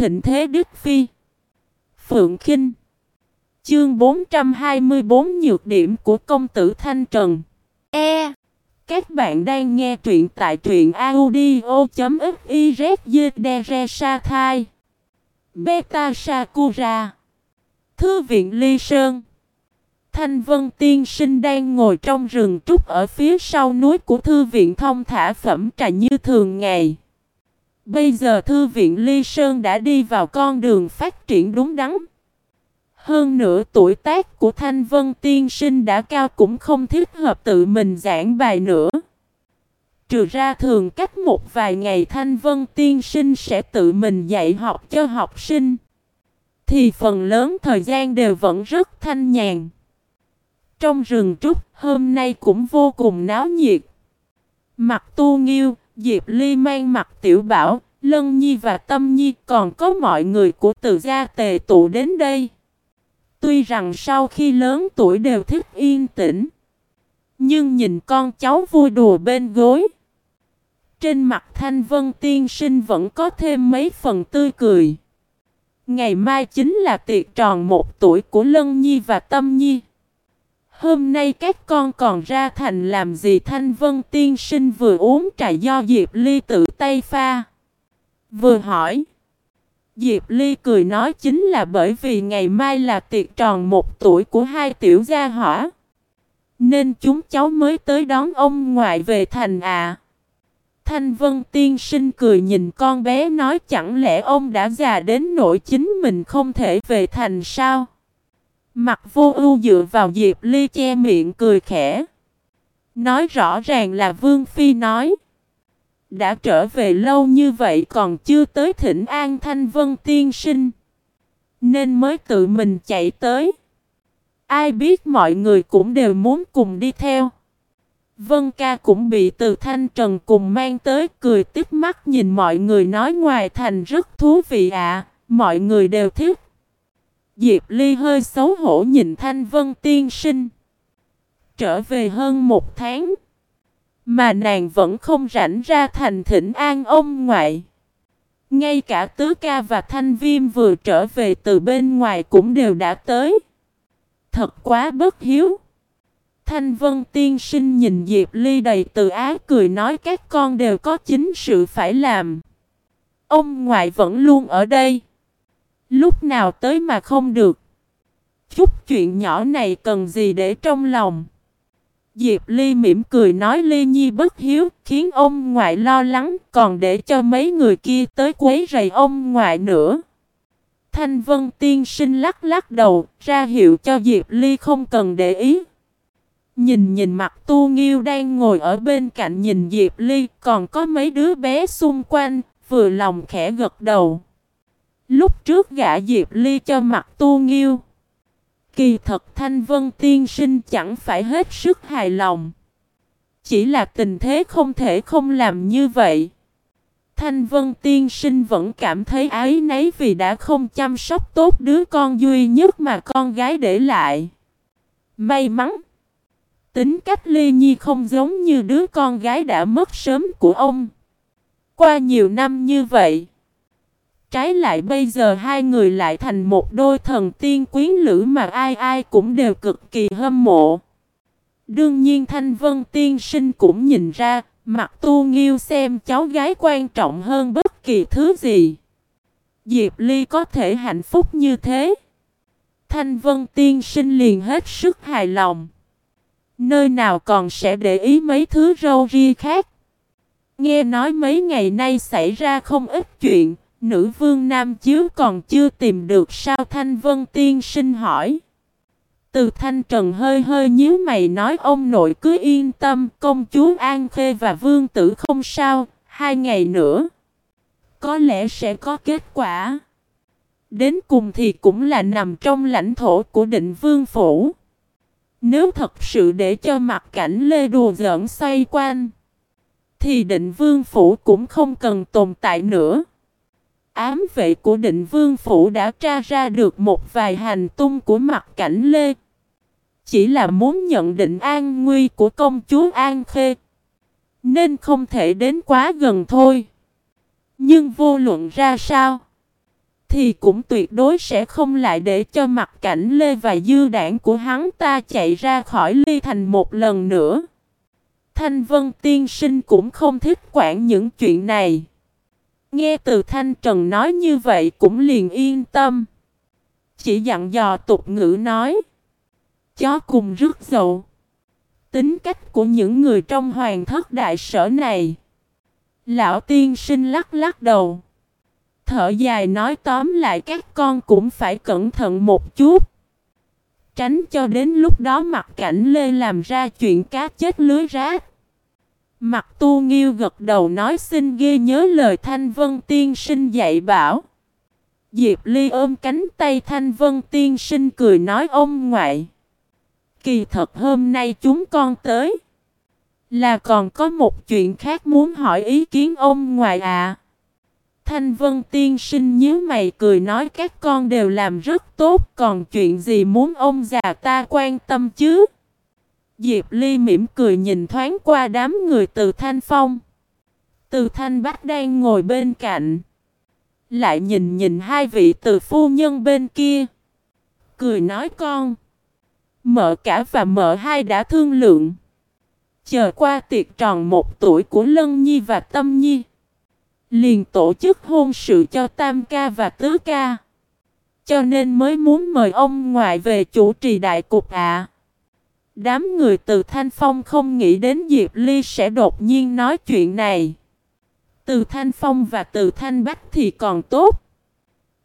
thịnh thế Đức Phi. Phượng Kinh. Chương 424 Nhược điểm của công tử Thanh Trần. E. Các bạn đang nghe truyện tại truyện audio.xyz Sa Thai. Beta Sakura. Thư viện Ly Sơn. Thanh Vân Tiên Sinh đang ngồi trong rừng trúc ở phía sau núi của thư viện thông thả phẩm trà như thường ngày. Bây giờ thư viện Ly Sơn đã đi vào con đường phát triển đúng đắn. Hơn nữa tuổi tác của Thanh Vân Tiên Sinh đã cao cũng không thích hợp tự mình giảng bài nữa. Trừ ra thường cách một vài ngày Thanh Vân Tiên Sinh sẽ tự mình dạy học cho học sinh. Thì phần lớn thời gian đều vẫn rất thanh nhàn. Trong rừng trúc hôm nay cũng vô cùng náo nhiệt. Mặt tu nghiêu, Diệp Ly mang mặt tiểu bảo, Lân Nhi và Tâm Nhi còn có mọi người của từ gia tề tụ đến đây. Tuy rằng sau khi lớn tuổi đều thích yên tĩnh. Nhưng nhìn con cháu vui đùa bên gối. Trên mặt Thanh Vân Tiên Sinh vẫn có thêm mấy phần tươi cười. Ngày mai chính là tiệc tròn một tuổi của Lân Nhi và Tâm Nhi. Hôm nay các con còn ra thành làm gì Thanh Vân Tiên Sinh vừa uống trà do Diệp Ly tự tay pha. Vừa hỏi. Diệp Ly cười nói chính là bởi vì ngày mai là tiệc tròn một tuổi của hai tiểu gia hỏa. Nên chúng cháu mới tới đón ông ngoại về thành à. Thanh Vân tiên sinh cười nhìn con bé nói, chẳng lẽ ông đã già đến nỗi chính mình không thể về thành sao? Mặt vô ưu dựa vào Diệp Ly che miệng cười khẽ. Nói rõ ràng là Vương Phi nói. Đã trở về lâu như vậy còn chưa tới thỉnh An Thanh Vân tiên sinh. Nên mới tự mình chạy tới. Ai biết mọi người cũng đều muốn cùng đi theo. Vân ca cũng bị từ thanh trần cùng mang tới cười, tức mắt nhìn mọi người nói ngoài thành rất thú vị ạ. mọi người đều thích. Diệp Ly hơi xấu hổ nhìn thanh vân tiên sinh. Trở về hơn một tháng. Mà nàng vẫn không rảnh ra thành thỉnh an ông ngoại. Ngay cả Tứ Ca và Thanh Viêm vừa trở về từ bên ngoài cũng đều đã tới. Thật quá bất hiếu. Thanh Vân tiên sinh nhìn Diệp Ly đầy từ ái cười nói các con đều có chính sự phải làm. Ông ngoại vẫn luôn ở đây. Lúc nào tới mà không được. Chút chuyện nhỏ này cần gì để trong lòng. Diệp Ly mỉm cười nói Ly Nhi bất hiếu, khiến ông ngoại lo lắng, còn để cho mấy người kia tới quấy rầy ông ngoại nữa. Thanh Vân tiên sinh lắc lắc đầu, ra hiệu cho Diệp Ly không cần để ý. Nhìn nhìn mặt tu nghiêu đang ngồi ở bên cạnh nhìn Diệp Ly, còn có mấy đứa bé xung quanh, vừa lòng khẽ gật đầu. Lúc trước gã Diệp Ly cho mặt tu nghiêu. Kỳ thật Thanh Vân tiên sinh chẳng phải hết sức hài lòng. Chỉ là tình thế không thể không làm như vậy. Thanh Vân tiên sinh vẫn cảm thấy ái nấy vì đã không chăm sóc tốt đứa con duy nhất mà con gái để lại. May mắn. Tính cách Ly Nhi không giống như đứa con gái đã mất sớm của ông. Qua nhiều năm như vậy. Trái lại bây giờ hai người lại thành một đôi thần tiên quyến lữ mà ai ai cũng đều cực kỳ hâm mộ. Đương nhiên Thanh Vân tiên sinh cũng nhìn ra, mặt tu nghiêu xem cháu gái quan trọng hơn bất kỳ thứ gì. Diệp Ly có thể hạnh phúc như thế. Thanh Vân tiên sinh liền hết sức hài lòng. Nơi nào còn sẽ để ý mấy thứ râu ria khác. Nghe nói mấy ngày nay xảy ra không ít chuyện, Nữ vương Nam Chiếu còn chưa tìm được sao Thanh Vân Tiên sinh hỏi. Từ Thanh Trần hơi hơi nhíu mày nói ông nội cứ yên tâm công chúa An Khê và vương tử không sao, hai ngày nữa. Có lẽ sẽ có kết quả. Đến cùng thì cũng là nằm trong lãnh thổ của định vương phủ. Nếu thật sự để cho mặt cảnh lê đùa giỡn xoay quanh, thì định vương phủ cũng không cần tồn tại nữa. Ám vệ của định vương phủ đã tra ra được một vài hành tung của mặt cảnh Lê. Chỉ là muốn nhận định an nguy của công chúa An Khê. Nên không thể đến quá gần thôi. Nhưng vô luận ra sao? thì cũng tuyệt đối sẽ không lại để cho mặt cảnh Lê và dư đảng của hắn ta chạy ra khỏi ly thành một lần nữa. Thanh Vân tiên sinh cũng không thích quản những chuyện này. Nghe từ Thanh Trần nói như vậy cũng liền yên tâm. Chỉ dặn dò tục ngữ nói. Chó cùng rước dậu. Tính cách của những người trong hoàng thất đại sở này. Lão tiên sinh lắc lắc đầu. Thở dài nói tóm lại các con cũng phải cẩn thận một chút. Tránh cho đến lúc đó mặt cảnh lê làm ra chuyện cá chết lưới rác. Mặt tu nghiêu gật đầu nói xin ghi nhớ lời Thanh Vân tiên sinh dạy bảo. Diệp Ly ôm cánh tay Thanh Vân tiên sinh cười nói ông ngoại. Kỳ thật hôm nay chúng con tới. Là còn có một chuyện khác muốn hỏi ý kiến ông ngoại ạ. À. Thanh Vân tiên sinh nhíu mày cười nói các con đều làm rất tốt, còn chuyện gì muốn ông già ta quan tâm chứ. Diệp Ly mỉm cười nhìn thoáng qua đám người từ Thanh Phong. Từ Thanh Bắc đang ngồi bên cạnh. Lại nhìn nhìn hai vị từ phu nhân bên kia. Cười nói con. Mợ cả và mợ hai đã thương lượng. Chờ qua tiệc tròn một tuổi của Lân Nhi và Tâm Nhi. Liền tổ chức hôn sự cho Tam Ca và Tứ Ca. Cho nên mới muốn mời ông ngoại về chủ trì đại cục ạ. Đám người từ Thanh Phong không nghĩ đến Diệp Ly sẽ đột nhiên nói chuyện này. Từ Thanh Phong và từ Thanh Bách thì còn tốt.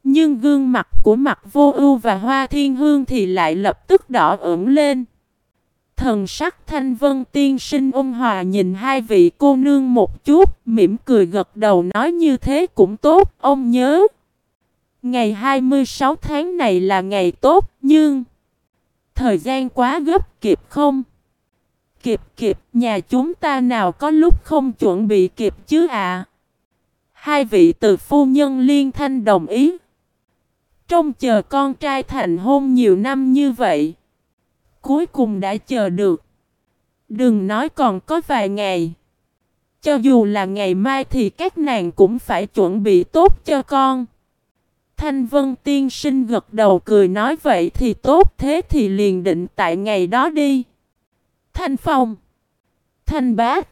Nhưng gương mặt của mặt vô ưu và hoa thiên hương thì lại lập tức đỏ ửng lên. Thần sắc thanh vân tiên sinh ôn hòa nhìn hai vị cô nương một chút, mỉm cười gật đầu nói như thế cũng tốt, ông nhớ. Ngày 26 tháng này là ngày tốt, nhưng... Thời gian quá gấp kịp không? Kịp kịp, nhà chúng ta nào có lúc không chuẩn bị kịp chứ à? Hai vị từ phu nhân liên thanh đồng ý. Trông chờ con trai thành hôn nhiều năm như vậy. Cuối cùng đã chờ được. Đừng nói còn có vài ngày. Cho dù là ngày mai thì các nàng cũng phải chuẩn bị tốt cho con. Thanh Vân tiên sinh gật đầu cười nói vậy thì tốt thế thì liền định tại ngày đó đi. Thanh Phong Thanh Bát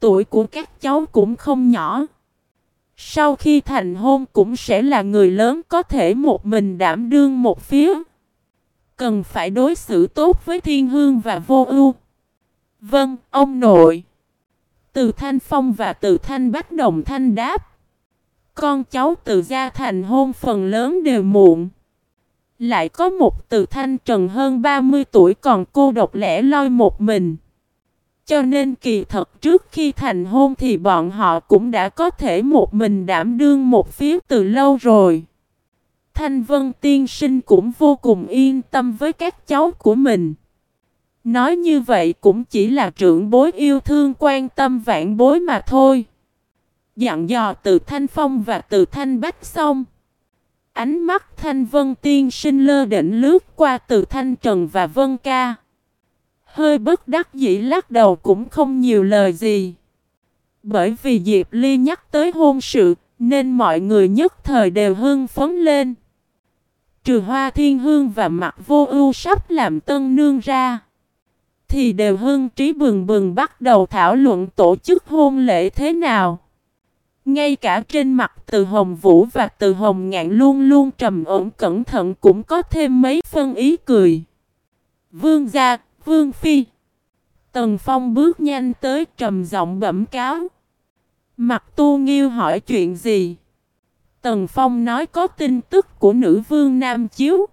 Tuổi của các cháu cũng không nhỏ. Sau khi thành hôn cũng sẽ là người lớn có thể một mình đảm đương một phía. Cần phải đối xử tốt với thiên hương và vô ưu. Vâng, ông nội. Từ Thanh Phong và từ Thanh Bách đồng thanh đáp. Con cháu từ gia thành hôn phần lớn đều muộn. Lại có một từ Thanh Trần hơn 30 tuổi còn cô độc lẻ loi một mình. Cho nên kỳ thật trước khi thành hôn thì bọn họ cũng đã có thể một mình đảm đương một phía từ lâu rồi. Thanh Vân Tiên Sinh cũng vô cùng yên tâm với các cháu của mình. Nói như vậy cũng chỉ là trưởng bối yêu thương quan tâm vạn bối mà thôi. Dặn dò từ Thanh Phong và từ Thanh Bách xong. Ánh mắt Thanh Vân Tiên Sinh lơ đỉnh lướt qua từ Thanh Trần và Vân Ca. Hơi bất đắc dĩ lắc đầu cũng không nhiều lời gì. Bởi vì Diệp Ly nhắc tới hôn sự, nên mọi người nhất thời đều hưng phấn lên. Trừ hoa thiên hương và mặt vô ưu sắp làm tân nương ra. Thì đều hưng trí bừng bừng bắt đầu thảo luận tổ chức hôn lễ thế nào. Ngay cả trên mặt từ hồng vũ và từ hồng ngạn luôn luôn trầm ổn cẩn thận cũng có thêm mấy phân ý cười. Vương gia, vương phi. Tần Phong bước nhanh tới trầm giọng bẩm cáo. Mặt tu nghiêu hỏi chuyện gì? Tần Phong nói có tin tức của nữ vương Nam Chiếu.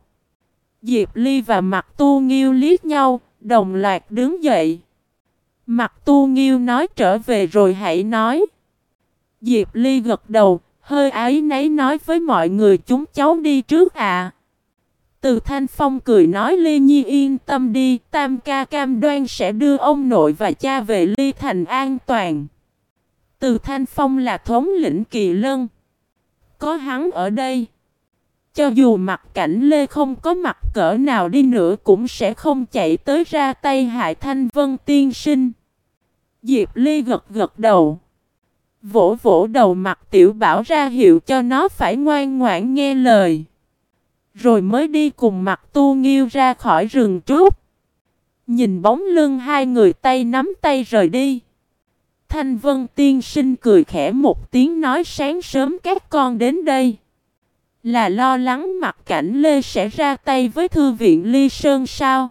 Diệp Ly và Mặt Tu Nghiêu liếc nhau, đồng loạt đứng dậy. Mặt Tu Nghiêu nói trở về rồi hãy nói. Diệp Ly gật đầu, hơi ái nấy nói với mọi người chúng cháu đi trước à. Từ Thanh Phong cười nói Ly Nhi yên tâm đi, Tam ca cam đoan sẽ đưa ông nội và cha về Ly Thành an toàn. Từ Thanh Phong là thống lĩnh kỳ lân. Có hắn ở đây. Cho dù mặt cảnh Lê không có mặt cỡ nào đi nữa cũng sẽ không chạy tới ra tay hại Thanh Vân tiên sinh. Diệp Ly gật gật đầu. Vỗ vỗ đầu mặt tiểu bảo ra hiệu cho nó phải ngoan ngoãn nghe lời. Rồi mới đi cùng mặt tu nghiêu ra khỏi rừng trúc. Nhìn bóng lưng hai người tay nắm tay rời đi. Thanh Vân tiên sinh cười khẽ một tiếng nói sáng sớm các con đến đây. Là lo lắng mặt cảnh Lê sẽ ra tay với thư viện Ly Sơn sao?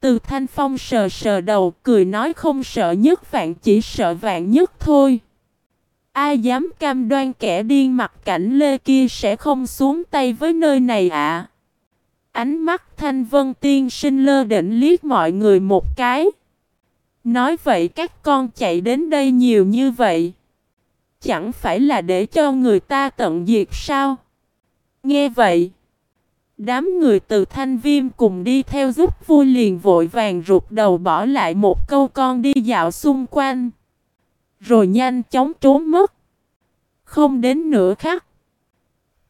Từ Thanh Phong sờ sờ đầu, cười nói không sợ nhất vạn, chỉ sợ vạn nhất thôi. Ai dám cam đoan kẻ điên mặt cảnh Lê kia sẽ không xuống tay với nơi này ạ? Ánh mắt Thanh Vân tiên sinh lơ định liếc mọi người một cái. Nói vậy các con chạy đến đây nhiều như vậy. Chẳng phải là để cho người ta tận diệt sao? Nghe vậy. Đám người từ thanh viêm cùng đi theo giúp vui liền vội vàng rụt đầu bỏ lại một câu con đi dạo xung quanh. Rồi nhanh chóng trốn mất. Không đến nửa khắc.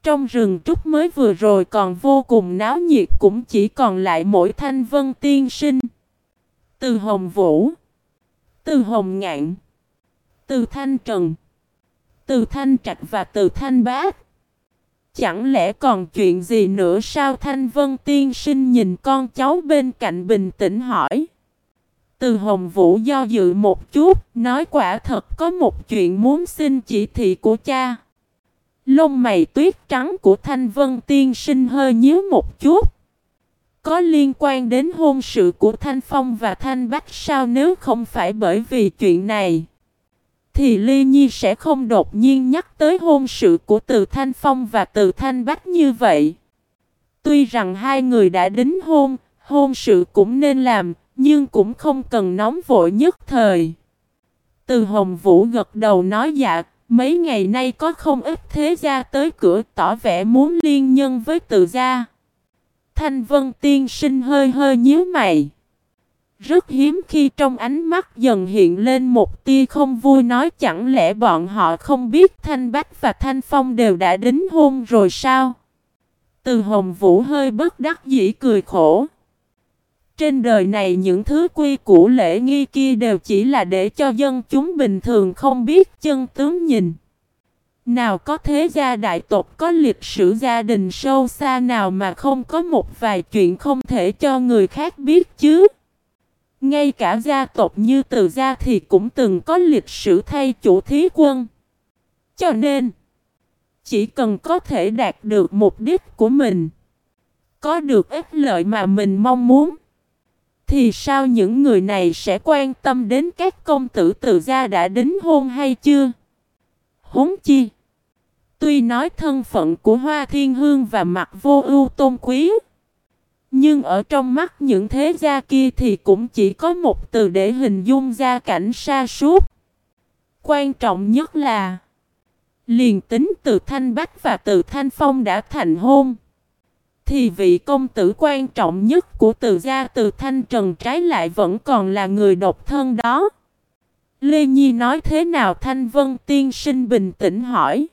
Trong rừng trúc mới vừa rồi còn vô cùng náo nhiệt, cũng chỉ còn lại mỗi thanh vân tiên sinh. Từ hồng vũ. Từ hồng ngạn. Từ thanh trần. Từ thanh trạch và từ thanh bát. Chẳng lẽ còn chuyện gì nữa sao Thanh Vân tiên sinh nhìn con cháu bên cạnh bình tĩnh hỏi. Từ Hồng Vũ do dự một chút, nói quả thật có một chuyện muốn xin chỉ thị của cha. Lông mày tuyết trắng của Thanh Vân tiên sinh hơi nhíu một chút. Có liên quan đến hôn sự của Thanh Phong và Thanh Bách sao nếu không phải bởi vì chuyện này? thì Ly Nhi sẽ không đột nhiên nhắc tới hôn sự của Từ Thanh Phong và Từ Thanh Bách như vậy. Tuy rằng hai người đã đính hôn, hôn sự cũng nên làm, nhưng cũng không cần nóng vội nhất thời. Từ Hồng Vũ gật đầu nói dạ, mấy ngày nay có không ít thế gia tới cửa tỏ vẻ muốn liên nhân với từ gia. Thanh Vân Tiên sinh hơi hơi nhíu mày. Rất hiếm khi trong ánh mắt dần hiện lên một tia không vui nói chẳng lẽ bọn họ không biết Thanh Bách và Thanh Phong đều đã đính hôn rồi sao? Từ Hồng Vũ hơi bất đắc dĩ cười khổ. Trên đời này những thứ quy củ lễ nghi kia đều chỉ là để cho dân chúng bình thường không biết chân tướng nhìn. Nào có thế gia đại tộc có lịch sử gia đình sâu xa nào mà không có một vài chuyện không thể cho người khác biết chứ? Ngay cả gia tộc như từ gia thì cũng từng có lịch sử thay chủ thí quân. Cho nên, chỉ cần có thể đạt được mục đích của mình, có được ích lợi mà mình mong muốn, thì sao những người này sẽ quan tâm đến các công tử từ gia đã đính hôn hay chưa? Huống chi, tuy nói thân phận của Hoa Thiên Hương và mặt vô ưu tôn quý, nhưng ở trong mắt những thế gia kia thì cũng chỉ có một từ để hình dung gia cảnh sa sút Quan trọng nhất là liền tính từ Thanh Bách và từ Thanh Phong đã thành hôn. Thì vị công tử quan trọng nhất của từ gia từ Thanh Trần trái lại vẫn còn là người độc thân đó. Lê Nhi nói thế nào Thanh Vân tiên sinh bình tĩnh hỏi.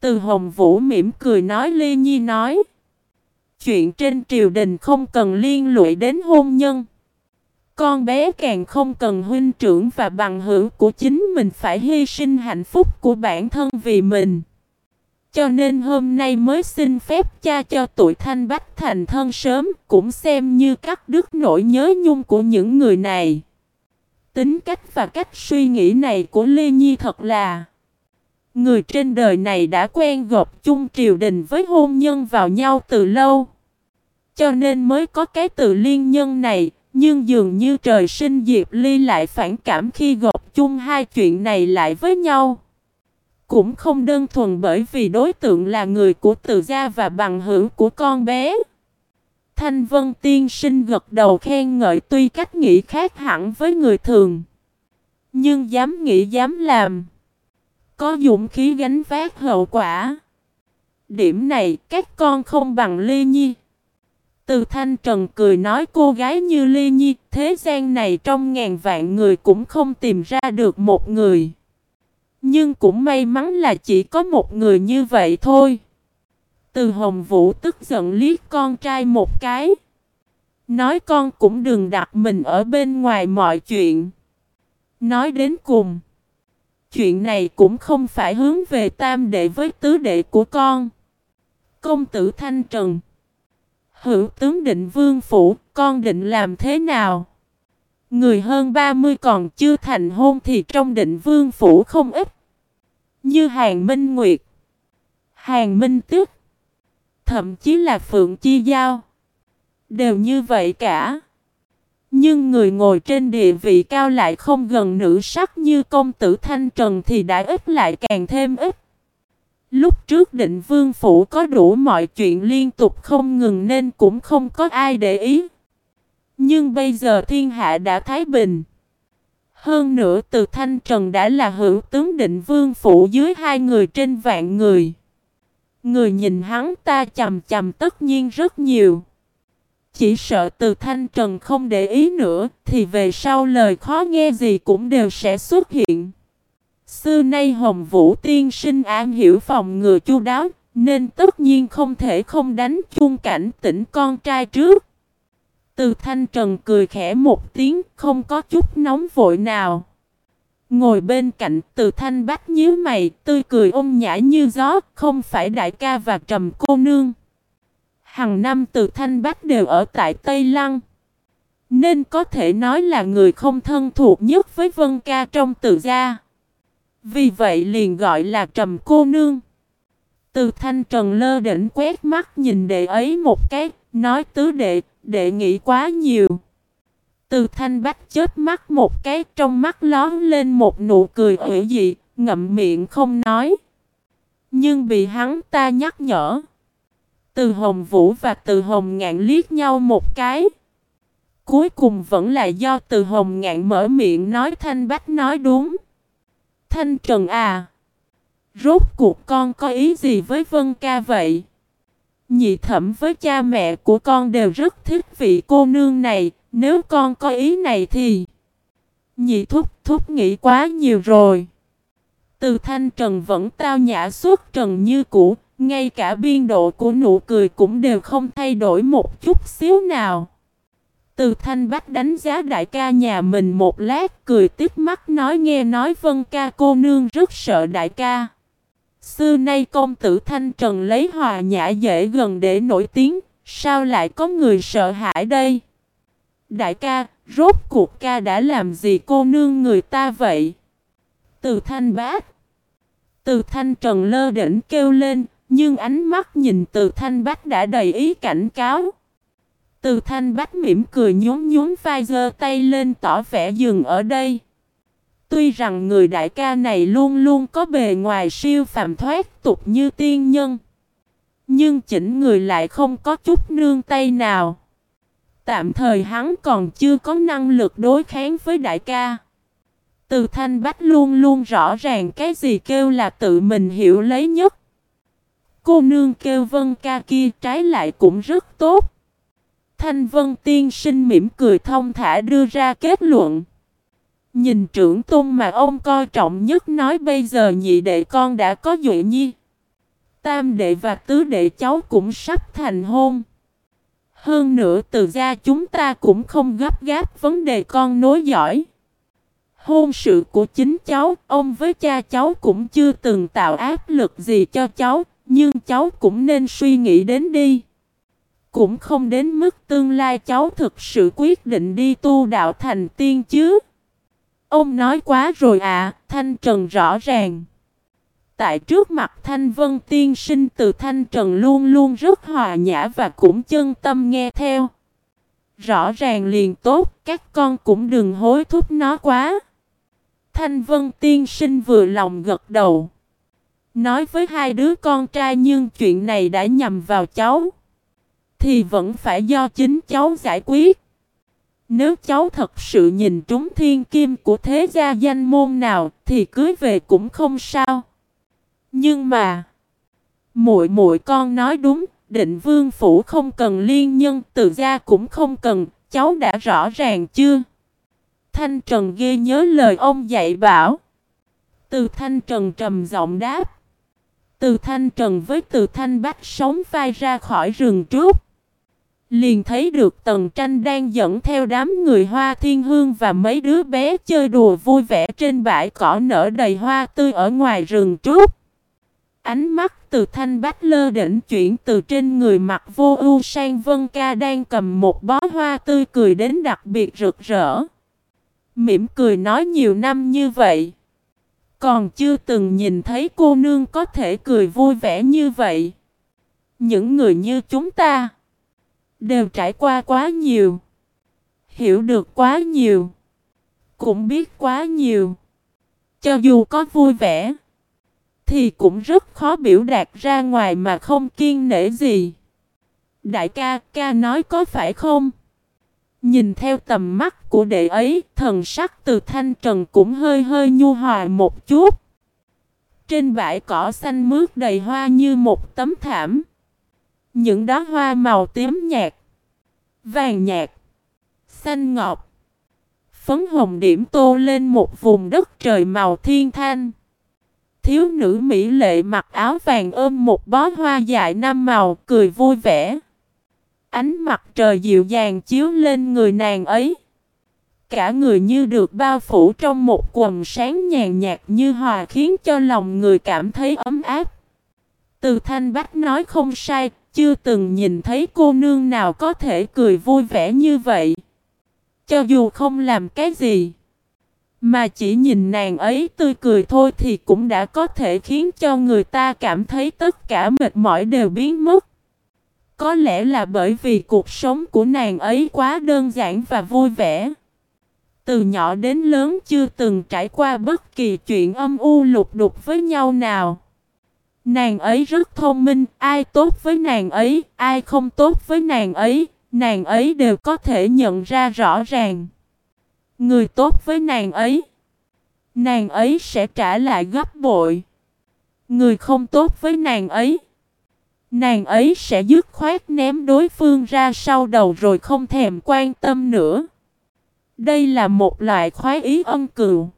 Từ Hồng Vũ mỉm cười nói, Lê Nhi nói. Chuyện trên triều đình không cần liên lụy đến hôn nhân. Con bé càng không cần huynh trưởng và bằng hữu của chính mình phải hy sinh hạnh phúc của bản thân vì mình. Cho nên hôm nay mới xin phép cha cho tuổi thanh bách thành thân sớm cũng xem như cắt đứt nỗi nhớ nhung của những người này. Tính cách và cách suy nghĩ này của Lê Nhi thật là Người trên đời này đã quen gộp chung triều đình với hôn nhân vào nhau từ lâu. Cho nên mới có cái từ liên nhân này, nhưng dường như trời sinh Diệp Ly lại phản cảm khi gộp chung hai chuyện này lại với nhau. Cũng không đơn thuần bởi vì đối tượng là người của từ gia và bằng hữu của con bé. Thanh Vân Tiên sinh gật đầu khen ngợi tuy cách nghĩ khác hẳn với người thường. Nhưng dám nghĩ dám làm. Có dũng khí gánh vác hậu quả. Điểm này các con không bằng Ly Nhi. Từ Thanh Trần cười nói cô gái như Ly Nhi, thế gian này trong ngàn vạn người cũng không tìm ra được một người. Nhưng cũng may mắn là chỉ có một người như vậy thôi. Từ Hồng Vũ tức giận liếc con trai một cái. Nói con cũng đừng đặt mình ở bên ngoài mọi chuyện. Nói đến cùng. chuyện này cũng không phải hướng về tam đệ với tứ đệ của con. Công tử Thanh Trần Hữu tướng định vương phủ, con định làm thế nào? Người hơn 30 còn chưa thành hôn thì trong định vương phủ không ít. Như Hàng Minh Nguyệt, Hàng Minh Tước, thậm chí là Phượng Chi Giao. Đều như vậy cả. Nhưng người ngồi trên địa vị cao lại không gần nữ sắc như công tử Thanh Trần thì đã ít lại càng thêm ít. Lúc trước định vương phủ có đủ mọi chuyện liên tục không ngừng nên cũng không có ai để ý. Nhưng bây giờ thiên hạ đã thái bình. Hơn nữa, từ Thanh Trần đã là hữu tướng định vương phủ dưới hai người trên vạn người. Người nhìn hắn ta chầm chầm tất nhiên rất nhiều. Chỉ sợ từ Thanh Trần không để ý nữa, thì về sau lời khó nghe gì cũng đều sẽ xuất hiện. Xưa nay Hồng Vũ tiên sinh an hiểu phòng ngừa chu đáo, nên tất nhiên không thể không đánh chung cảnh tỉnh con trai trước. Từ Thanh Trần cười khẽ một tiếng không có chút nóng vội nào. Ngồi bên cạnh từ Thanh Bách nhíu mày tươi cười ôm nhã như gió không phải đại ca và trầm cô nương. Hằng năm từ Thanh Bách đều ở tại Tây Lăng. Nên có thể nói là người không thân thuộc nhất với Vân Ca trong từ gia. Vì vậy liền gọi là trầm cô nương. Từ thanh trần lơ đỉnh quét mắt nhìn đệ ấy một cái, nói tứ đệ, đệ nghĩ quá nhiều. Từ thanh bách chết mắt một cái trong mắt lón lên một nụ cười ủy dị, ngậm miệng không nói. Nhưng bị hắn ta nhắc nhở. Từ hồng vũ và từ hồng ngạn liếc nhau một cái. Cuối cùng vẫn là do từ hồng ngạn mở miệng nói thanh bách nói đúng. Thanh Trần à! Rốt cuộc con có ý gì với Vân Ca vậy? Nhị thẩm với cha mẹ của con đều rất thích vị cô nương này, nếu con có ý này thì... Nhị thúc thúc nghĩ quá nhiều rồi. Từ thanh trần vẫn tao nhã suốt trần như cũ, ngay cả biên độ của nụ cười cũng đều không thay đổi một chút xíu nào. Từ thanh bách đánh giá đại ca nhà mình một lát cười tiếc mắt nói nghe nói vân ca cô nương rất sợ đại ca. Xưa nay công tử thanh trần lấy hòa nhã dễ gần để nổi tiếng, sao lại có người sợ hãi đây? Đại ca, rốt cuộc ca đã làm gì cô nương người ta vậy? Từ thanh bát. Từ thanh trần lơ đỉnh kêu lên, nhưng ánh mắt nhìn từ thanh bát đã đầy ý cảnh cáo. Từ thanh bách mỉm cười nhún nhún vai giơ tay lên tỏ vẻ dừng ở đây. Tuy rằng người đại ca này luôn luôn có bề ngoài siêu phàm thoát tục như tiên nhân. Nhưng chỉnh người lại không có chút nương tay nào. Tạm thời hắn còn chưa có năng lực đối kháng với đại ca. Từ thanh bách luôn luôn rõ ràng cái gì kêu là tự mình hiểu lấy nhất. Cô nương kêu vân ca kia trái lại cũng rất tốt. Thanh Vân Tiên sinh mỉm cười thông thả đưa ra kết luận. Nhìn trưởng tôn mà ông coi trọng nhất nói bây giờ nhị đệ con đã có duệ nhi. Tam đệ và tứ đệ cháu cũng sắp thành hôn. Hơn nữa từ gia chúng ta cũng không gấp gáp vấn đề con nối giỏi. Hôn sự của chính cháu, ông với cha cháu cũng chưa từng tạo áp lực gì cho cháu, nhưng cháu cũng nên suy nghĩ đến đi. Cũng không đến mức tương lai cháu thực sự quyết định đi tu đạo thành tiên chứ. Ông nói quá rồi à, Thanh Trần rõ ràng. Tại trước mặt Thanh Vân tiên sinh từ Thanh Trần luôn luôn rất hòa nhã và cũng chân tâm nghe theo. Rõ ràng liền tốt, các con cũng đừng hối thúc nó quá. Thanh Vân tiên sinh vừa lòng gật đầu. Nói với hai đứa con trai nhưng chuyện này đã nhầm vào cháu. Thì vẫn phải do chính cháu giải quyết. Nếu cháu thật sự nhìn trúng thiên kim của thế gia danh môn nào thì cưới về cũng không sao. Nhưng mà muội muội con nói đúng, định vương phủ không cần liên nhân, từ gia cũng không cần, cháu đã rõ ràng chưa? Thanh Trần ghê nhớ lời ông dạy bảo. Từ Thanh Trần trầm giọng đáp. Từ Thanh Trần với từ Thanh Bách sống vai ra khỏi rừng trước. Liền thấy được tần tranh đang dẫn theo đám người hoa thiên hương và mấy đứa bé chơi đùa vui vẻ trên bãi cỏ nở đầy hoa tươi ở ngoài rừng trúc. Ánh mắt từ thanh bách lơ đỉnh chuyển từ trên người mặt vô ưu sang vân ca đang cầm một bó hoa tươi cười đến đặc biệt rực rỡ. Mỉm cười nói nhiều năm như vậy. Còn chưa từng nhìn thấy cô nương có thể cười vui vẻ như vậy. Những người như chúng ta đều trải qua quá nhiều. Hiểu được quá nhiều. Cũng biết quá nhiều. Cho dù có vui vẻ thì cũng rất khó biểu đạt ra ngoài mà không kiên nể gì. Đại ca, ca nói có phải không? Nhìn theo tầm mắt của đệ ấy, thần sắc từ thanh trần cũng hơi hơi nhu hòa một chút. Trên bãi cỏ xanh mướt đầy hoa như một tấm thảm. Những đóa hoa màu tím nhạt, vàng nhạt, xanh ngọc, phấn hồng điểm tô lên một vùng đất trời màu thiên thanh. Thiếu nữ mỹ lệ mặc áo vàng ôm một bó hoa dại năm màu cười vui vẻ. Ánh mặt trời dịu dàng chiếu lên người nàng ấy. Cả người như được bao phủ trong một quần sáng nhàn nhạt như hòa khiến cho lòng người cảm thấy ấm áp. Từ thanh bách nói không sai, chưa từng nhìn thấy cô nương nào có thể cười vui vẻ như vậy. Cho dù không làm cái gì. Mà chỉ nhìn nàng ấy tươi cười thôi thì cũng đã có thể khiến cho người ta cảm thấy tất cả mệt mỏi đều biến mất. Có lẽ là bởi vì cuộc sống của nàng ấy quá đơn giản và vui vẻ. Từ nhỏ đến lớn chưa từng trải qua bất kỳ chuyện âm u lục đục với nhau nào. Nàng ấy rất thông minh, ai tốt với nàng ấy, ai không tốt với nàng ấy, nàng ấy đều có thể nhận ra rõ ràng. Người tốt với nàng ấy, nàng ấy sẽ trả lại gấp bội. Người không tốt với nàng ấy, nàng ấy sẽ dứt khoát ném đối phương ra sau đầu rồi không thèm quan tâm nữa. Đây là một loại khoái ý ân cừu.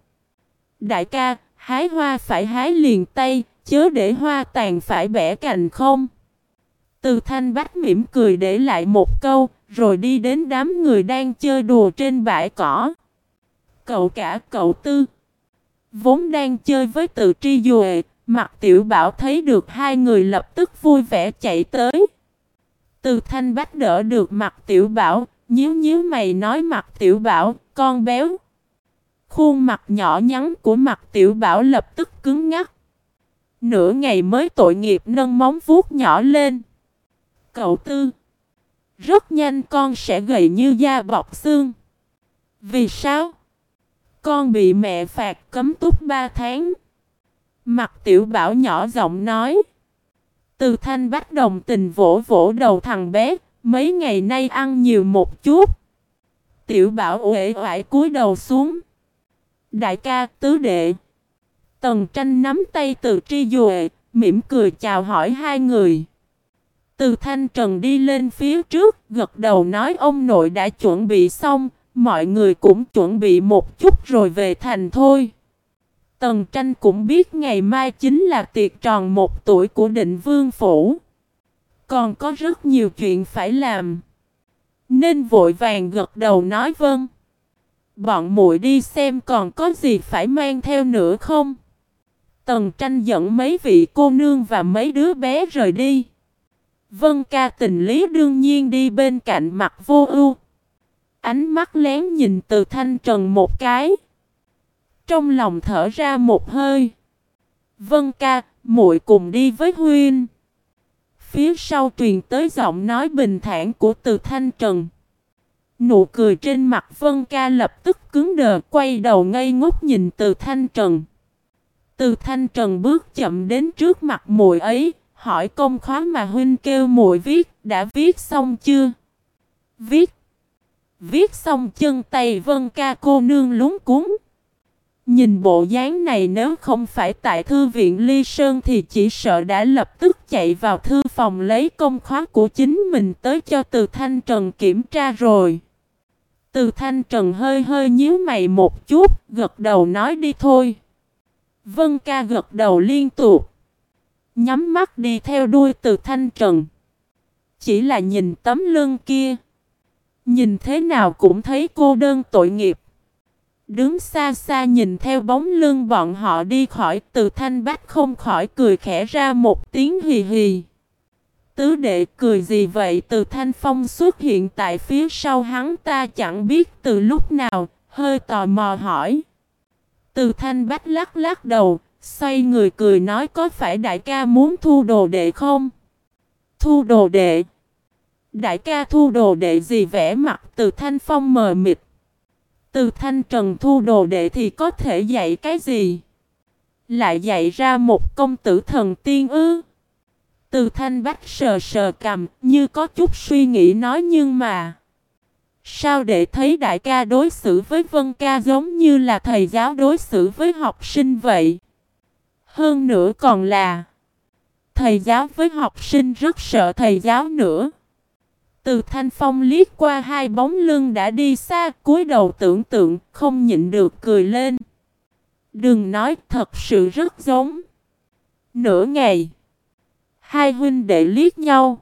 Đại ca, hái hoa phải hái liền tay, chớ để hoa tàn phải bẻ cành không. Từ thanh bách mỉm cười để lại một câu, rồi đi đến đám người đang chơi đùa trên bãi cỏ. Cậu cả cậu tư, vốn đang chơi với tự tri duệ, mặt tiểu bảo thấy được hai người lập tức vui vẻ chạy tới. Từ thanh bách đỡ được mặt tiểu bảo, nhíu nhíu mày nói mặt tiểu bảo, con béo. Khuôn mặt nhỏ nhắn của mặt tiểu bảo lập tức cứng ngắc. Nửa ngày mới tội nghiệp nâng móng vuốt nhỏ lên. Cậu tư. Rất nhanh con sẽ gầy như da bọc xương. Vì sao? Con bị mẹ phạt cấm túc 3 tháng. Mặt tiểu bảo nhỏ giọng nói. Từ thanh bắt đồng tình vỗ vỗ đầu thằng bé. Mấy ngày nay ăn nhiều một chút. Tiểu bảo uể oải cúi đầu xuống. Đại ca, tứ đệ. Tần tranh nắm tay từ tri duệ, mỉm cười chào hỏi hai người. Từ thanh trần đi lên phía trước, gật đầu nói ông nội đã chuẩn bị xong, mọi người cũng chuẩn bị một chút rồi về thành thôi. Tần tranh cũng biết ngày mai chính là tiệc tròn một tuổi của định vương phủ. Còn có rất nhiều chuyện phải làm. Nên vội vàng gật đầu nói vâng. Bọn muội đi xem còn có gì phải mang theo nữa không? Tần tranh dẫn mấy vị cô nương và mấy đứa bé rời đi. Vân ca tình lý đương nhiên đi bên cạnh mặt vô ưu. Ánh mắt lén nhìn từ thanh trần một cái. Trong lòng thở ra một hơi. Vân ca, muội cùng đi với Huyên. Phía sau truyền tới giọng nói bình thản của từ thanh trần. Nụ cười trên mặt Vân ca lập tức cứng đờ quay đầu ngây ngốc nhìn từ thanh trần. Từ thanh trần bước chậm đến trước mặt muội ấy, hỏi công khóa mà huynh kêu muội viết, đã viết xong chưa? Viết. Viết xong chân tay vân ca cô nương lúng cúng. Nhìn bộ dáng này nếu không phải tại thư viện Ly Sơn thì chỉ sợ đã lập tức chạy vào thư phòng lấy công khóa của chính mình tới cho từ thanh trần kiểm tra rồi. Từ thanh trần hơi hơi nhíu mày một chút, gật đầu nói đi thôi. Vân ca gật đầu liên tục. Nhắm mắt đi theo đuôi từ thanh trần. chỉ là nhìn tấm lưng kia. Nhìn thế nào cũng thấy cô đơn tội nghiệp. Đứng xa xa nhìn theo bóng lưng bọn họ đi khỏi từ thanh bách không khỏi cười khẽ ra một tiếng hì hì. Tứ đệ cười gì vậy từ thanh phong xuất hiện tại phía sau hắn ta chẳng biết từ lúc nào, hơi tò mò hỏi. Từ thanh bách lắc lắc đầu, xoay người cười nói có phải đại ca muốn thu đồ đệ không? Thu đồ đệ? Đại ca thu đồ đệ gì vẽ mặt từ thanh phong mờ mịt. Từ thanh trần thu đồ đệ thì có thể dạy cái gì? Lại dạy ra một công tử thần tiên ư? Từ thanh bách sờ sờ cầm như có chút suy nghĩ nói nhưng mà Sao để thấy đại ca đối xử với Vân ca giống như là thầy giáo đối xử với học sinh vậy? Hơn nữa còn là Thầy giáo với học sinh rất sợ thầy giáo nữa từ thanh phong liếc qua hai bóng lưng đã đi xa, cúi đầu tưởng tượng, không nhịn được cười lên. Đừng nói, thật sự rất giống. Nửa ngày, hai huynh đệ liếc nhau.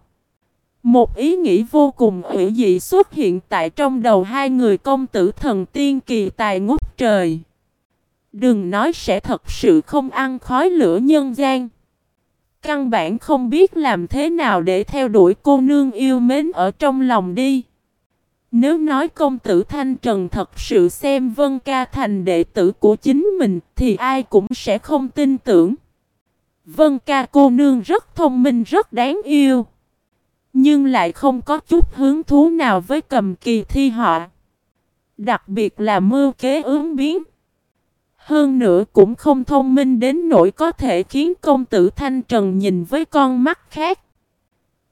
Một ý nghĩ vô cùng hữu dị xuất hiện tại trong đầu hai người công tử thần tiên kỳ tài ngút trời. Đừng nói sẽ thật sự không ăn khói lửa nhân gian. Căn bản không biết làm thế nào để theo đuổi cô nương yêu mến ở trong lòng đi. Nếu nói công tử Thanh Trần thật sự xem Vân Ca thành đệ tử của chính mình thì ai cũng sẽ không tin tưởng. Vân Ca cô nương rất thông minh, rất đáng yêu. Nhưng lại không có chút hứng thú nào với cầm kỳ thi họ. Đặc biệt là mưu kế ứng biến. Hơn nữa cũng không thông minh đến nỗi có thể khiến công tử Thanh Trần nhìn với con mắt khác.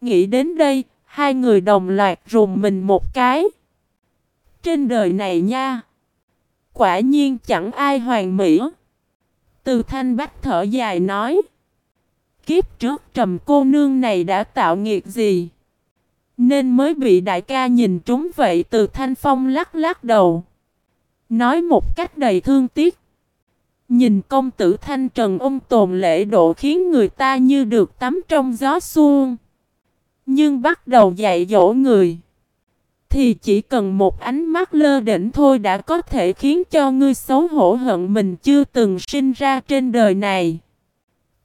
Nghĩ đến đây, hai người đồng loạt rùng mình một cái. Trên đời này nha, quả nhiên chẳng ai hoàn mỹ. Từ Thanh Bách thở dài nói. Kiếp trước trầm cô nương này đã tạo nghiệt gì? Nên mới bị đại ca nhìn trúng vậy từ Thanh Phong lắc lắc đầu. Nói một cách đầy thương tiếc. Nhìn công tử Thanh Trần ông tồn lễ độ khiến người ta như được tắm trong gió xuông. Nhưng bắt đầu dạy dỗ người. Thì chỉ cần một ánh mắt lơ đỉnh thôi đã có thể khiến cho ngươi xấu hổ hận mình chưa từng sinh ra trên đời này.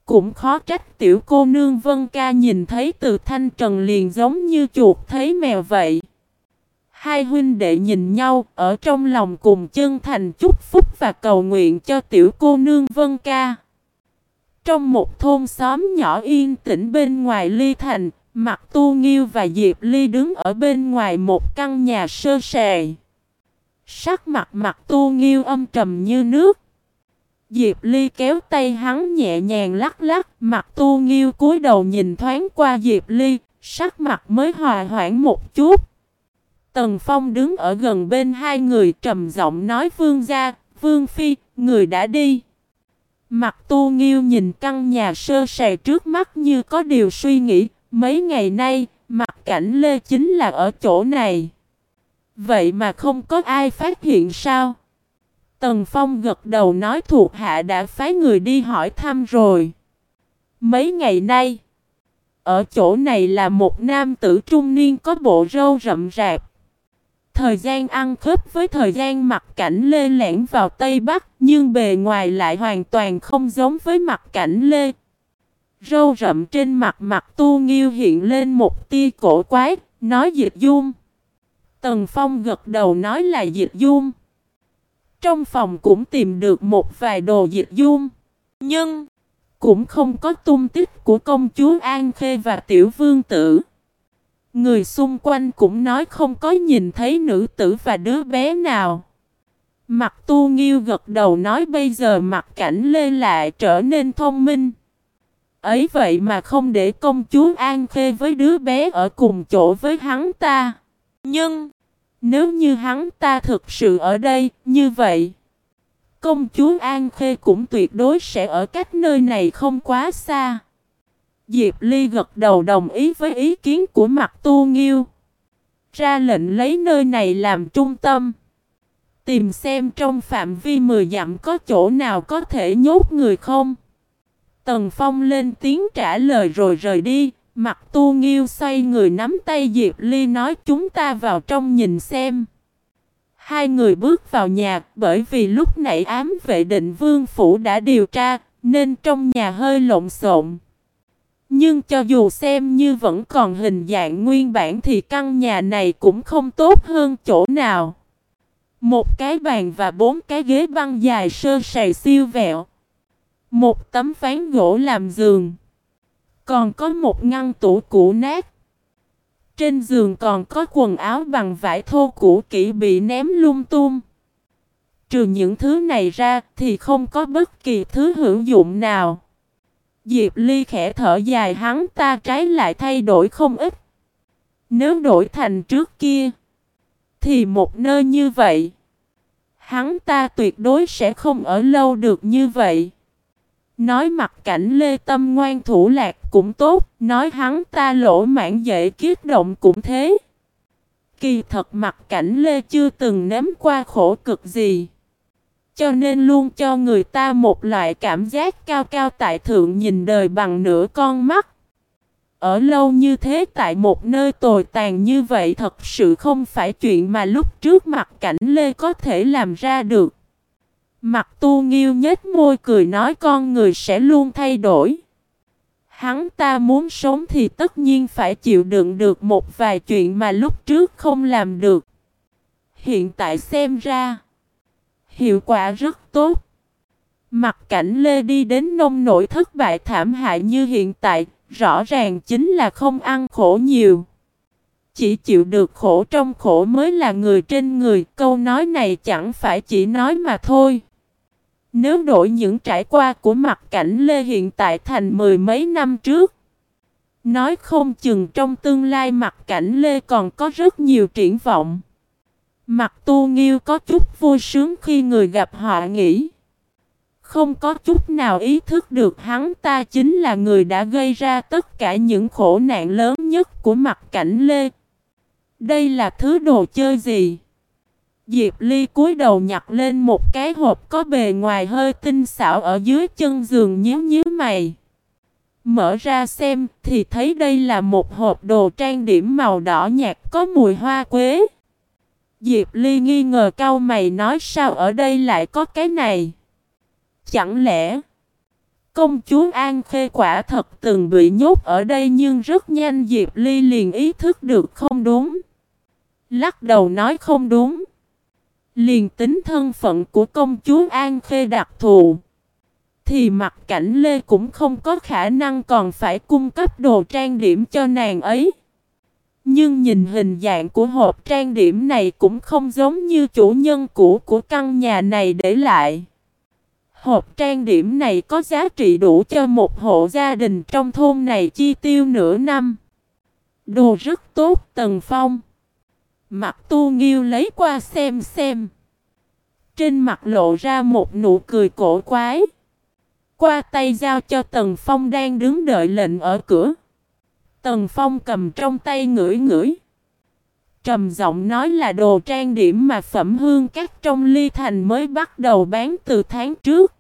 Cũng khó trách tiểu cô nương Vân Ca nhìn thấy từ Thanh Trần liền giống như chuột thấy mèo vậy. Hai huynh đệ nhìn nhau ở trong lòng cùng chân thành chúc phúc và cầu nguyện cho tiểu cô nương Vân Ca. Trong một thôn xóm nhỏ yên tĩnh bên ngoài Ly Thành, Mặt Tu Nghiêu và Diệp Ly đứng ở bên ngoài một căn nhà sơ sài. Sắc mặt Mặt Tu Nghiêu âm trầm như nước. Diệp Ly kéo tay hắn nhẹ nhàng lắc lắc, Mặt Tu Nghiêu cúi đầu nhìn thoáng qua Diệp Ly, sắc mặt mới hòa hoãn một chút. Tần Phong đứng ở gần bên hai người trầm giọng nói Vương gia, Vương Phi, người đã đi. Mặt tu nghiêu nhìn căn nhà sơ sài trước mắt như có điều suy nghĩ, mấy ngày nay, mặt cảnh Lê chính là ở chỗ này. Vậy mà không có ai phát hiện sao? Tần Phong gật đầu nói thuộc hạ đã phái người đi hỏi thăm rồi. Mấy ngày nay, ở chỗ này là một nam tử trung niên có bộ râu rậm rạp. Thời gian ăn khớp với thời gian mặt cảnh Lê lẻn vào Tây Bắc, nhưng bề ngoài lại hoàn toàn không giống với mặt cảnh Lê. Râu rậm trên mặt mặt tu nghiêu hiện lên một tia cổ quái, nói dịch dung. Tần Phong gật đầu nói là dịch dung. Trong phòng cũng tìm được một vài đồ dịch dung. Nhưng, cũng không có tung tích của công chúa An Khê và tiểu vương tử. Người xung quanh cũng nói không có nhìn thấy nữ tử và đứa bé nào. Mặt tu nghiêu gật đầu nói bây giờ mặt cảnh lê lại trở nên thông minh. Ấy vậy mà không để công chúa An Khê với đứa bé ở cùng chỗ với hắn ta. Nhưng, nếu như hắn ta thực sự ở đây, như vậy, công chúa An Khê cũng tuyệt đối sẽ ở cách nơi này không quá xa. Diệp Ly gật đầu đồng ý với ý kiến của mặt tu nghiêu. Ra lệnh lấy nơi này làm trung tâm. Tìm xem trong phạm vi 10 dặm có chỗ nào có thể nhốt người không. Tần Phong lên tiếng trả lời rồi rời đi. Mặt tu nghiêu xoay người nắm tay Diệp Ly nói chúng ta vào trong nhìn xem. Hai người bước vào nhà, bởi vì lúc nãy ám vệ định vương phủ đã điều tra, nên trong nhà hơi lộn xộn. Nhưng cho dù xem như vẫn còn hình dạng nguyên bản thì căn nhà này cũng không tốt hơn chỗ nào. Một cái bàn và bốn cái ghế băng dài sơ sài siêu vẹo. Một tấm ván gỗ làm giường. Còn có một ngăn tủ cũ nát. Trên giường còn có quần áo bằng vải thô cũ kỹ bị ném lung tung. Trừ những thứ này ra thì không có bất kỳ thứ hữu dụng nào. Diệp Ly khẽ thở dài hắn ta trái lại thay đổi không ít. Nếu đổi thành trước kia, thì một nơi như vậy, hắn ta tuyệt đối sẽ không ở lâu được như vậy. Nói mặt cảnh Lê Tâm ngoan thủ lạc cũng tốt, nói hắn ta lỗ mãn dễ kiết động cũng thế. Kỳ thật mặt cảnh Lê chưa từng nếm qua khổ cực gì. Cho nên luôn cho người ta một loại cảm giác cao cao tại thượng nhìn đời bằng nửa con mắt. Ở lâu như thế tại một nơi tồi tàn như vậy thật sự không phải chuyện mà lúc trước mặt cảnh Lê có thể làm ra được. Mặt tu nghiêu nhếch môi cười nói con người sẽ luôn thay đổi. Hắn ta muốn sống thì tất nhiên phải chịu đựng được một vài chuyện mà lúc trước không làm được. Hiện tại xem ra, hiệu quả rất tốt. Mặt cảnh Lê đi đến nông nổi thất bại thảm hại như hiện tại, rõ ràng chính là không ăn khổ nhiều. Chỉ chịu được khổ trong khổ mới là người trên người, câu nói này chẳng phải chỉ nói mà thôi. Nếu đổi những trải qua của mặt cảnh Lê hiện tại thành mười mấy năm trước, nói không chừng trong tương lai mặt cảnh Lê còn có rất nhiều triển vọng. Mặt tu nghiêu có chút vui sướng khi người gặp họ nghĩ. Không có chút nào ý thức được hắn ta chính là người đã gây ra tất cả những khổ nạn lớn nhất của mặt cảnh Lê. Đây là thứ đồ chơi gì? Diệp Ly cúi đầu nhặt lên một cái hộp có bề ngoài hơi tinh xảo ở dưới chân giường nhíu nhíu mày. Mở ra xem thì thấy đây là một hộp đồ trang điểm màu đỏ nhạt có mùi hoa quế. Diệp Ly nghi ngờ cau mày nói sao ở đây lại có cái này. Chẳng lẽ công chúa An Khê quả thật từng bị nhốt ở đây nhưng rất nhanh Diệp Ly liền ý thức được không đúng. Lắc đầu nói không đúng. Liền tính thân phận của công chúa An Khê đặc thù. Thì mặt cảnh Lê cũng không có khả năng còn phải cung cấp đồ trang điểm cho nàng ấy. Nhưng nhìn hình dạng của hộp trang điểm này cũng không giống như chủ nhân cũ của căn nhà này để lại. Hộp trang điểm này có giá trị đủ cho một hộ gia đình trong thôn này chi tiêu nửa năm. Đồ rất tốt, Tần Phong. Mặt tu nghiêu lấy qua xem xem. Trên mặt lộ ra một nụ cười cổ quái. Qua tay giao cho Tần Phong đang đứng đợi lệnh ở cửa. Tần Phong cầm trong tay ngửi ngửi. Trầm giọng nói là đồ trang điểm mà phẩm hương các trong ly thành mới bắt đầu bán từ tháng trước.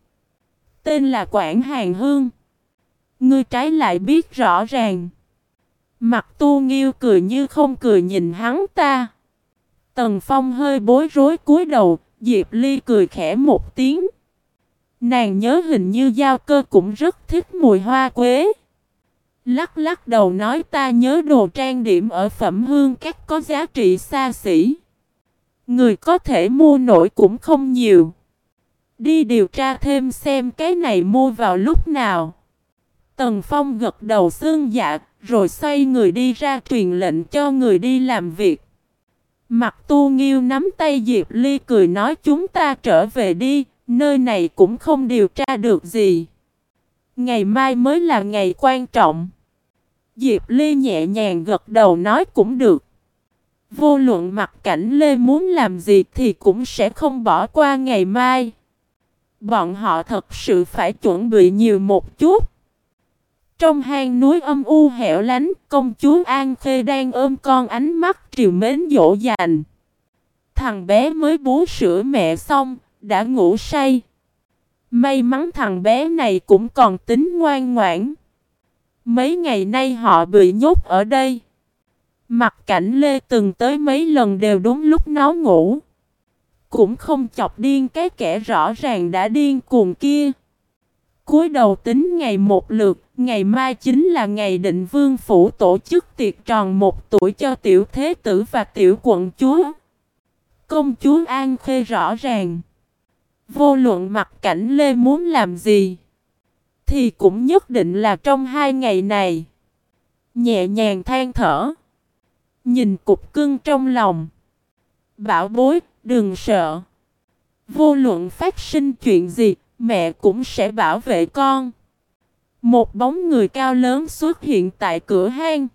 Tên là Quảng Hàng Hương. Ngươi trái lại biết rõ ràng. Mặt tu nghiêu cười như không cười nhìn hắn ta. Tần Phong hơi bối rối cúi đầu, Diệp Ly cười khẽ một tiếng. Nàng nhớ hình như giao cơ cũng rất thích mùi hoa quế. Lắc lắc đầu nói ta nhớ đồ trang điểm ở phẩm hương các có giá trị xa xỉ. Người có thể mua nổi cũng không nhiều. Đi điều tra thêm xem cái này mua vào lúc nào. Tần Phong gật đầu xương dạ, rồi xoay người đi ra truyền lệnh cho người đi làm việc. Mặt tu nghiêu nắm tay Diệp Ly cười nói chúng ta trở về đi, nơi này cũng không điều tra được gì. Ngày mai mới là ngày quan trọng. Diệp Ly nhẹ nhàng gật đầu nói cũng được. Vô luận mặt cảnh Lê muốn làm gì thì cũng sẽ không bỏ qua ngày mai. Bọn họ thật sự phải chuẩn bị nhiều một chút. Trong hang núi âm u hẻo lánh, công chúa An Khê đang ôm con ánh mắt triều mến dỗ dành. Thằng bé mới bú sữa mẹ xong, đã ngủ say. May mắn thằng bé này cũng còn tính ngoan ngoãn. Mấy ngày nay họ bị nhốt ở đây. Mặt cảnh Lê từng tới mấy lần đều đúng lúc nó ngủ. Cũng không chọc điên cái kẻ rõ ràng đã điên cuồng kia. Cuối đầu tính ngày một lượt, ngày mai chính là ngày định vương phủ tổ chức tiệc tròn một tuổi cho tiểu thế tử và tiểu quận chúa. Công chúa An Khê rõ ràng. Vô luận mặt cảnh Lê muốn làm gì, thì cũng nhất định là trong hai ngày này. Nhẹ nhàng than thở. Nhìn cục cưng trong lòng. Bảo bối, đừng sợ. Vô luận phát sinh chuyện gì, mẹ cũng sẽ bảo vệ con. Một bóng người cao lớn xuất hiện tại cửa hang.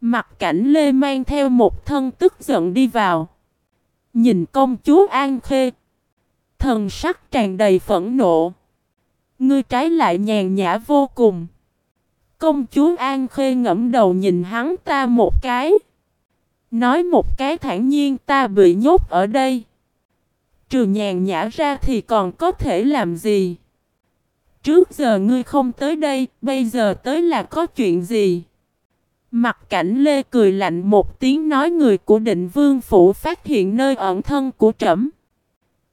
Mặt cảnh Lê mang theo một thân tức giận đi vào. Nhìn công chúa An Khê. Thần sắc tràn đầy phẫn nộ. Ngươi trái lại nhàn nhã vô cùng. Công chúa An Khê ngẫm đầu nhìn hắn ta một cái. Nói một cái thản nhiên ta bị nhốt ở đây. Trừ nhàn nhã ra thì còn có thể làm gì? Trước giờ ngươi không tới đây, bây giờ tới là có chuyện gì? Mặt cảnh Lê cười lạnh một tiếng nói người của định vương phủ phát hiện nơi ẩn thân của trẫm.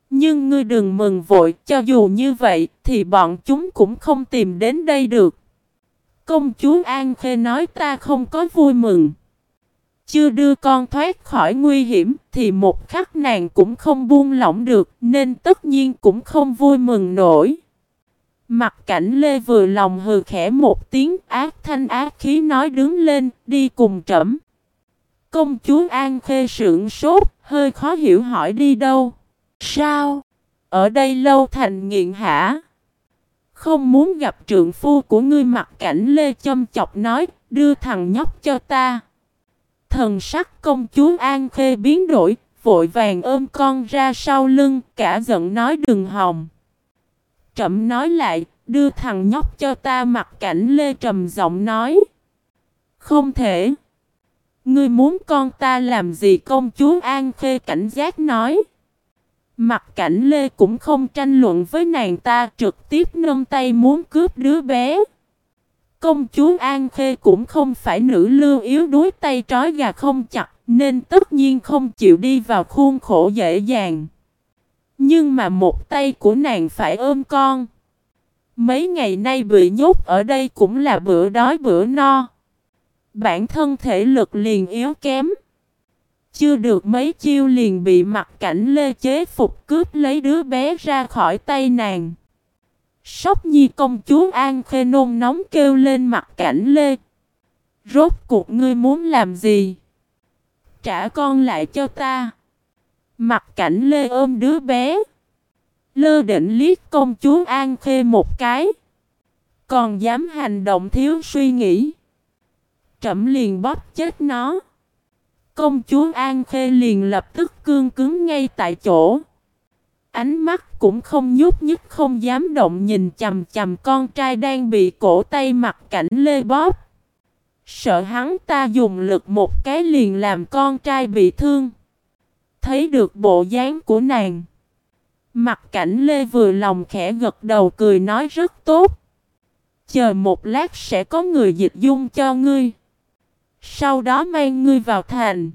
Nhưng ngươi đừng mừng vội, cho dù như vậy thì bọn chúng cũng không tìm đến đây được. Công chúa An Khê nói ta không có vui mừng. Chưa đưa con thoát khỏi nguy hiểm thì một khắc nàng cũng không buông lỏng được nên tất nhiên cũng không vui mừng nổi. Mặt cảnh Lê vừa lòng hừ khẽ một tiếng ác thanh ác khí nói đứng lên đi cùng trẫm. Công chúa An Khê sượng sốt hơi khó hiểu hỏi đi đâu. Sao? Ở đây lâu thành nghiện hả? Không muốn gặp trượng phu của ngươi mặt cảnh Lê châm chọc nói, đưa thằng nhóc cho ta. Thần sắc công chúa An Khê biến đổi, vội vàng ôm con ra sau lưng, cả giận nói đừng hòng. Trậm nói lại, đưa thằng nhóc cho ta mặt cảnh Lê trầm giọng nói. Không thể. Ngươi muốn con ta làm gì công chúa An Khê cảnh giác nói. Mặt cảnh Lê cũng không tranh luận với nàng ta trực tiếp nâng tay muốn cướp đứa bé. Công chúa An Khê cũng không phải nữ lưu yếu đuối tay trói gà không chặt nên tất nhiên không chịu đi vào khuôn khổ dễ dàng. Nhưng mà một tay của nàng phải ôm con. Mấy ngày nay bị nhốt ở đây cũng là bữa đói bữa no. Bản thân thể lực liền yếu kém. Chưa được mấy chiêu liền bị mặt cảnh lê chế phục cướp lấy đứa bé ra khỏi tay nàng. Sóc nhi công chúa An Khê nôn nóng kêu lên mặt cảnh lê. Rốt cuộc ngươi muốn làm gì? Trả con lại cho ta. Mặt cảnh lê ôm đứa bé. Lơ định liếc công chúa An Khê một cái. Còn dám hành động thiếu suy nghĩ. Trẫm liền bóp chết nó. Công chúa An Khê liền lập tức cương cứng ngay tại chỗ. Ánh mắt cũng không nhúc nhích, không dám động nhìn chầm chầm con trai đang bị cổ tay mặt cảnh lê bóp. Sợ hắn ta dùng lực một cái liền làm con trai bị thương. Thấy được bộ dáng của nàng. Mặt cảnh lê vừa lòng khẽ gật đầu cười nói rất tốt. Chờ một lát sẽ có người dịch dung cho ngươi. Sau đó mang ngươi vào thành.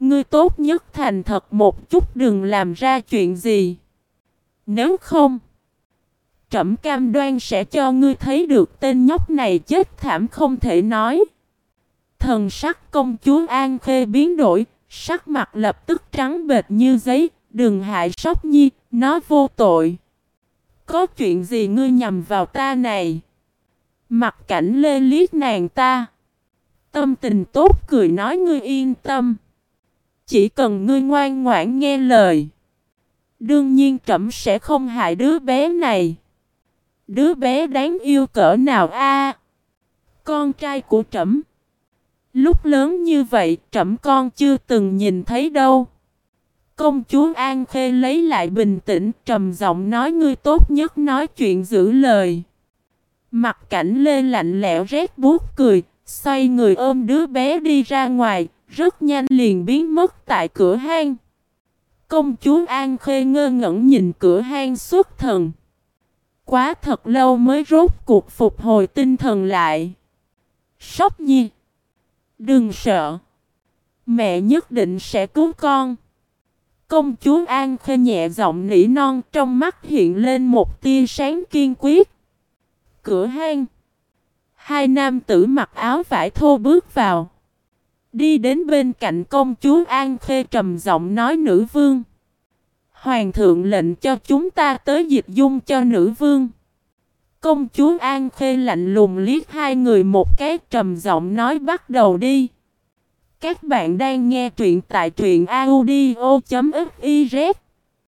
Ngươi tốt nhất thành thật một chút đừng làm ra chuyện gì. Nếu không, trẫm cam đoan sẽ cho ngươi thấy được tên nhóc này chết thảm không thể nói. Thần sắc công chúa An Khê biến đổi, sắc mặt lập tức trắng bệt như giấy, đừng hại sóc nhi, nó vô tội. Có chuyện gì ngươi nhầm vào ta này? Mặt cảnh lê liếc nàng ta. Tâm tình tốt cười nói ngươi yên tâm. Chỉ cần ngươi ngoan ngoãn nghe lời. Đương nhiên trẫm sẽ không hại đứa bé này. Đứa bé đáng yêu cỡ nào a? con trai của trẫm. Lúc lớn như vậy trẫm con chưa từng nhìn thấy đâu. Công chúa An Khê lấy lại bình tĩnh trầm giọng nói ngươi tốt nhất nói chuyện giữ lời. Mặt cảnh lê lạnh lẽo rét buốt cười, xoay người ôm đứa bé đi ra ngoài, rất nhanh liền biến mất tại cửa hang. Công chúa An Khê ngơ ngẩn nhìn cửa hang xuất thần. Quá thật lâu mới rốt cuộc phục hồi tinh thần lại. Sóc nhi. Đừng sợ. Mẹ nhất định sẽ cứu con. Công chúa An Khê nhẹ giọng nỉ non, trong mắt hiện lên một tia sáng kiên quyết. Cửa hang. Hai nam tử mặc áo vải thô bước vào. Đi đến bên cạnh công chúa An Khê trầm giọng nói nữ vương. Hoàng thượng lệnh cho chúng ta tới dịch dung cho nữ vương. Công chúa An Khê lạnh lùng liếc hai người một cái trầm giọng nói bắt đầu đi. Các bạn đang nghe truyện tại truyện audio.fif